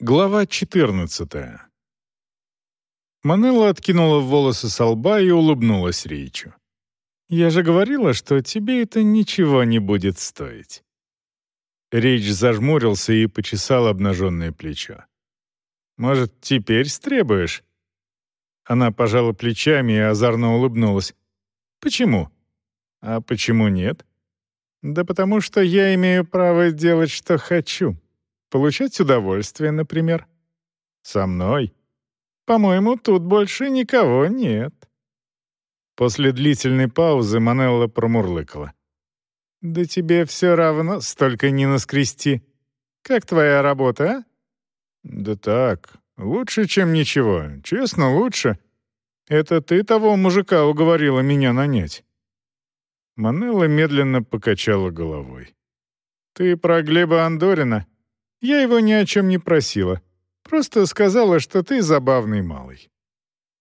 Глава 14. Манелла откинула волосы со лба и улыбнулась Ричу. «Я же говорила, что тебе это ничего не будет стоить». Рич зажмурился и почесал обнаженное плечо. «Может, теперь стребуешь?» Она пожала плечами и озорно улыбнулась. «Почему?» «А почему нет?» «Да потому что я имею право делать, что хочу», Получать удовольствие, например. Со мной. По-моему, тут больше никого нет. После длительной паузы Манелла промурлыкала. «Да тебе все равно столько не наскрести. Как твоя работа, а?» «Да так, лучше, чем ничего. Честно, лучше. Это ты того мужика уговорила меня нанять». Манелла медленно покачала головой. «Ты про Глеба Андорина?» Я его ни о чем не просила. Просто сказала, что ты забавный малый.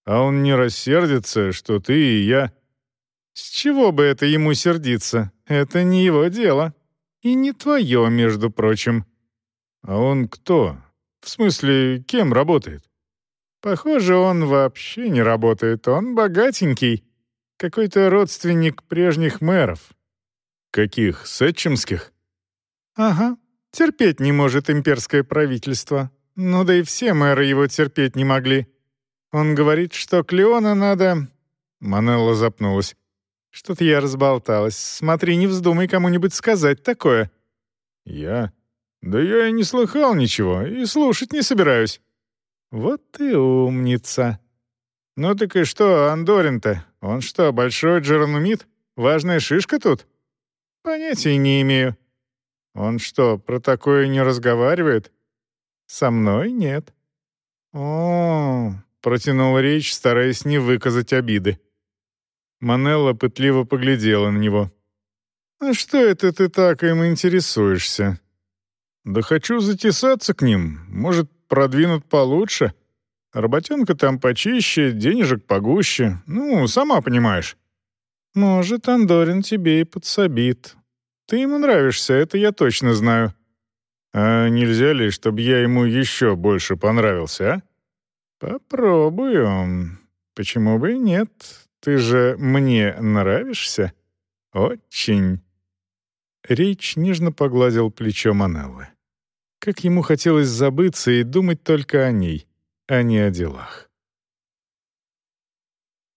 А он не рассердится, что ты и я... С чего бы это ему сердиться? Это не его дело. И не твое, между прочим. А он кто? В смысле, кем работает? Похоже, он вообще не работает. Он богатенький. Какой-то родственник прежних мэров. Каких? Сетчемских? Ага, Терпеть не может имперское правительство. Ну да и все мэры его терпеть не могли. Он говорит, что Клеона надо...» Манелла запнулась. «Что-то я разболталась. Смотри, не вздумай кому-нибудь сказать такое». «Я? Да я и не слыхал ничего, и слушать не собираюсь». «Вот ты умница». «Ну так и что, Андорин-то? Он что, большой джеранумит? Важная шишка тут?» «Понятия не имею. Он что, про такое не разговаривает? Со мной нет. О, протянул речь, стараясь не выказать обиды. Манелла пытливо поглядела на него. «А что это ты так им интересуешься?» «Да хочу затесаться к ним. Может, продвинут получше. Работенка там почище, денежек погуще. Ну, сама понимаешь». «Может, Андорин тебе и подсобит. Ты ему нравишься, это я точно знаю. А нельзя ли, чтобы я ему еще больше понравился, а? Попробую. Почему бы и нет? Ты же мне нравишься? Очень. Рич нежно погладил плечо Манеллы. Как ему хотелось забыться и думать только о ней, а не о делах.